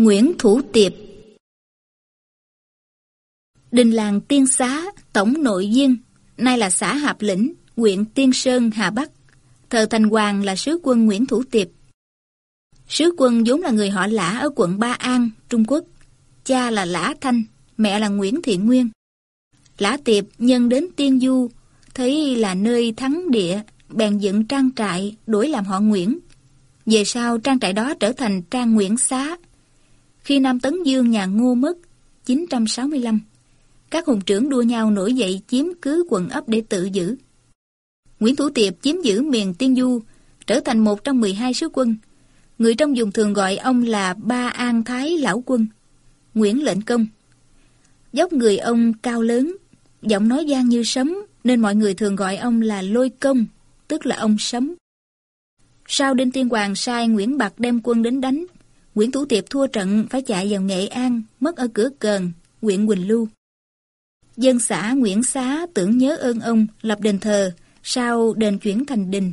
Nguyễn Thủ Tiệp Đình làng Tiên Xá, tổng nội viên, nay là xã Hạp Lĩnh, huyện Tiên Sơn, Hà Bắc. Thờ Thành Hoàng là sứ quân Nguyễn Thủ Tiệp. Sứ quân vốn là người họ Lã ở quận Ba An, Trung Quốc. Cha là Lã Thanh, mẹ là Nguyễn Thiện Nguyên. Lã Tiệp nhân đến Tiên Du, thấy là nơi thắng địa, bèn dựng trang trại, đổi làm họ Nguyễn. Về sau trang trại đó trở thành trang Nguyễn Xá. Khi Nam Tấn Dương nhà Ngô mất, 965, các hùng trưởng đua nhau nổi dậy chiếm cứ quận ấp để tự giữ. Nguyễn Thủ Tiệp chiếm giữ miền Tiên Du, trở thành một trong 12 sứ quân. Người trong vùng thường gọi ông là Ba An Thái Lão Quân, Nguyễn Lệnh Công. Dốc người ông cao lớn, giọng nói gian như sấm, nên mọi người thường gọi ông là Lôi Công, tức là ông sấm. Sau Đinh Tiên Hoàng sai Nguyễn Bạc đem quân đến đánh, Nguyễn Thủ Tiệp thua trận phải chạy vào Nghệ An, mất ở cửa Cờn, huyện Quỳnh Lưu. Dân xã Nguyễn Xá tưởng nhớ ơn ông lập đền thờ, sau đền chuyển thành đình.